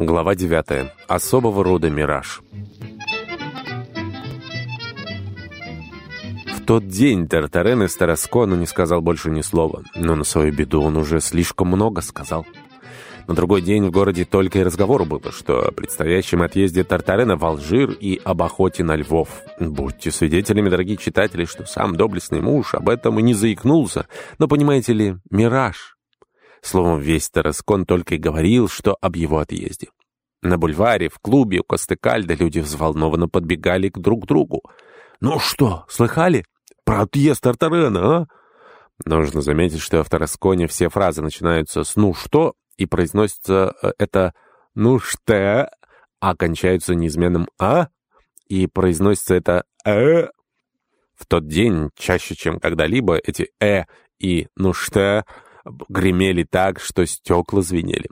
Глава 9. Особого рода мираж. В тот день Тартарен из Тараскона не сказал больше ни слова, но на свою беду он уже слишком много сказал. На другой день в городе только и разговору было, что о предстоящем отъезде Тартарена в Алжир и об охоте на львов. Будьте свидетелями, дорогие читатели, что сам доблестный муж об этом и не заикнулся, но, понимаете ли, мираж — Словом, весь Тараскон только и говорил, что об его отъезде. На бульваре, в клубе, у Костыкальда люди взволнованно подбегали к друг другу. «Ну что, слыхали? Про отъезд Тартарена, а?» Нужно заметить, что в Тарасконе все фразы начинаются с «ну что» и произносится э, это «ну что», а кончаются неизменным «а» и произносится это «э». В тот день, чаще, чем когда-либо, эти «э» и «ну что» гремели так, что стекла звенели.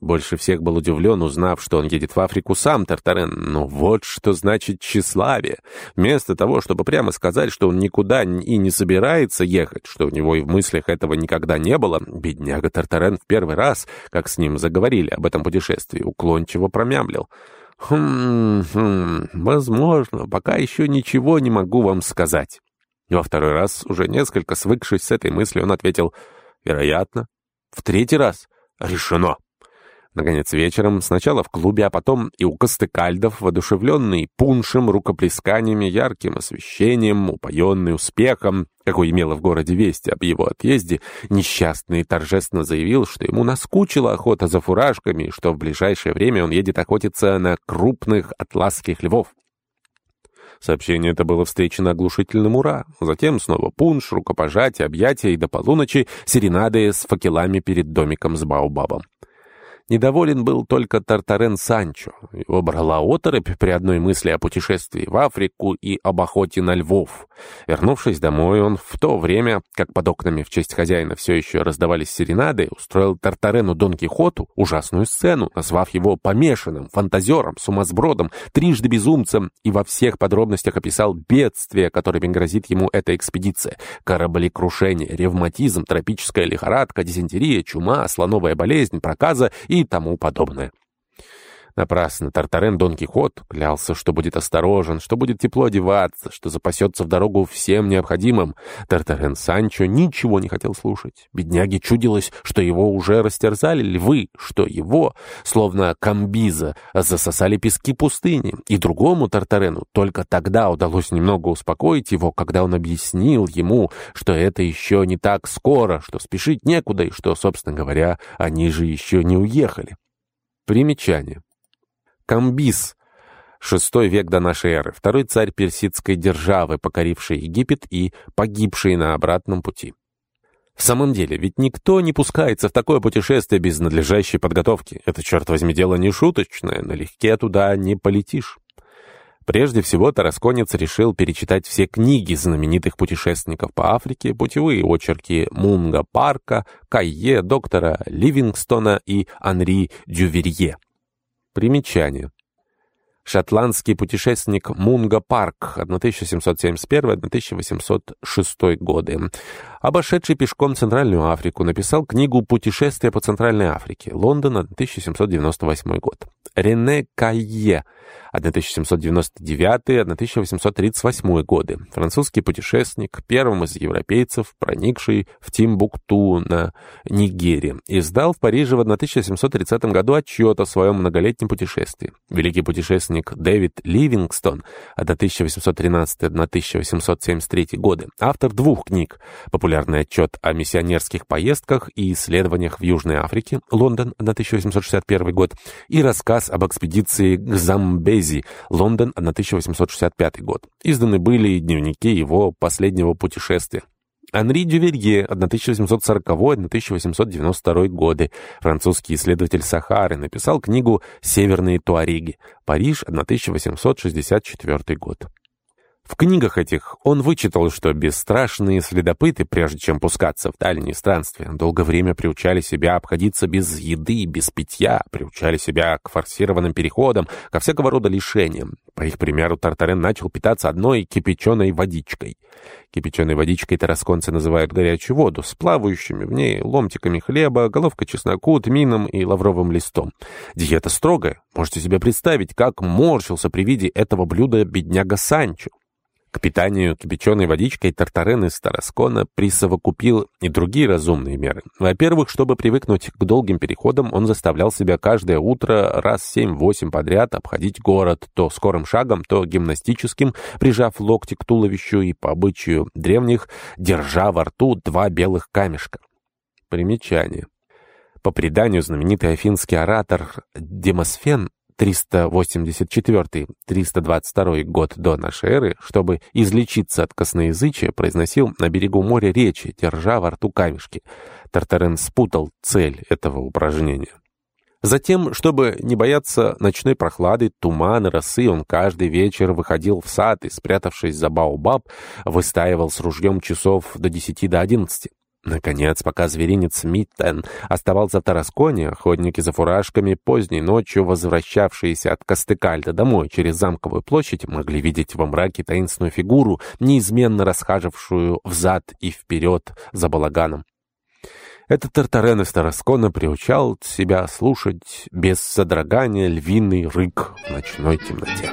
Больше всех был удивлен, узнав, что он едет в Африку сам, Тартарен. Но вот что значит тщеславие. Вместо того, чтобы прямо сказать, что он никуда и не собирается ехать, что у него и в мыслях этого никогда не было, бедняга Тартарен в первый раз, как с ним заговорили об этом путешествии, уклончиво промямлил. «Хм, хм, возможно, пока еще ничего не могу вам сказать». Во второй раз, уже несколько свыкшись с этой мыслью, он ответил Вероятно. В третий раз. Решено. Наконец вечером, сначала в клубе, а потом и у Костыкальдов, воодушевленный пуншем, рукоплесканиями, ярким освещением, упоенный успехом, какой имело в городе вести об его отъезде, несчастный торжественно заявил, что ему наскучила охота за фуражками и что в ближайшее время он едет охотиться на крупных атласских львов. Сообщение это было встречено оглушительным «Ура!». Затем снова пунш, рукопожатие, объятия и до полуночи серенады с факелами перед домиком с Баобабом. Недоволен был только Тартарен Санчо. Его брала оторопь при одной мысли о путешествии в Африку и об охоте на львов. Вернувшись домой, он в то время, как под окнами в честь хозяина все еще раздавались серенады, устроил Тартарену Дон Кихоту ужасную сцену, назвав его помешанным, фантазером, сумасбродом, трижды безумцем и во всех подробностях описал бедствия, которыми грозит ему эта экспедиция. Кораблекрушение, ревматизм, тропическая лихорадка, дизентерия, чума, слоновая болезнь, проказа и и тому подобное. Напрасно Тартарен Дон Кихот клялся, что будет осторожен, что будет тепло одеваться, что запасется в дорогу всем необходимым. Тартарен Санчо ничего не хотел слушать. Бедняге чудилось, что его уже растерзали львы, что его, словно камбиза, засосали пески пустыни. И другому Тартарену только тогда удалось немного успокоить его, когда он объяснил ему, что это еще не так скоро, что спешить некуда и что, собственно говоря, они же еще не уехали. Примечание. Камбис, шестой век до нашей эры, второй царь персидской державы, покоривший Египет и погибший на обратном пути. В самом деле, ведь никто не пускается в такое путешествие без надлежащей подготовки. Это, черт возьми, дело не шуточное, налегке туда не полетишь. Прежде всего, Тарасконец решил перечитать все книги знаменитых путешественников по Африке, путевые очерки Мунга Парка, Кайе, доктора Ливингстона и Анри Дюверье. Примечание. Шотландский путешественник Мунга Парк 1771-1806 годы, обошедший пешком Центральную Африку, написал книгу «Путешествие по Центральной Африке», Лондон, 1798 год. Рене Кайе 1799-1838 годы, французский путешественник, первым из европейцев, проникший в Тимбукту на Нигере, издал в Париже в 1730 году отчет о своем многолетнем путешествии. Великий путешественник художник Дэвид Ливингстон 1813-1873 годы, автор двух книг «Популярный отчет о миссионерских поездках и исследованиях в Южной Африке», Лондон, 1861 год, и рассказ об экспедиции к Замбези, Лондон, 1865 год. Изданы были дневники его последнего путешествия. Анри Дюверье, 1840-1892 годы, французский исследователь Сахары, написал книгу «Северные туареги», Париж, 1864 год. В книгах этих он вычитал, что бесстрашные следопыты, прежде чем пускаться в дальние странствия, долгое время приучали себя обходиться без еды, без питья, приучали себя к форсированным переходам, ко всякого рода лишениям. По их примеру, Тартарен начал питаться одной кипяченой водичкой. Кипяченой водичкой тарасконцы называют горячую воду, с плавающими в ней ломтиками хлеба, головкой чесноку, тмином и лавровым листом. Диета строгая. Можете себе представить, как морщился при виде этого блюда бедняга Санчо. К питанию кипяченой водичкой Тартарен из Тараскона присовокупил и другие разумные меры. Во-первых, чтобы привыкнуть к долгим переходам, он заставлял себя каждое утро раз семь-восемь подряд обходить город то скорым шагом, то гимнастическим, прижав локти к туловищу и, по обычаю древних, держа во рту два белых камешка. Примечание. По преданию, знаменитый афинский оратор Демосфен 384-322 год до нашей эры, чтобы излечиться от косноязычия, произносил на берегу моря речи, держа во рту камешки. Тартарен спутал цель этого упражнения. Затем, чтобы не бояться ночной прохлады, тумана, росы, он каждый вечер выходил в сад и, спрятавшись за баобаб, выстаивал с ружьем часов до десяти до одиннадцати. Наконец, пока зверинец Миттен оставался в Тарасконе, охотники за фуражками, поздней ночью возвращавшиеся от Кастекальда домой через замковую площадь, могли видеть во мраке таинственную фигуру, неизменно расхажившую взад и вперед за балаганом. Этот Тартарен из Тараскона приучал себя слушать без содрогания львиный рык в ночной темноте.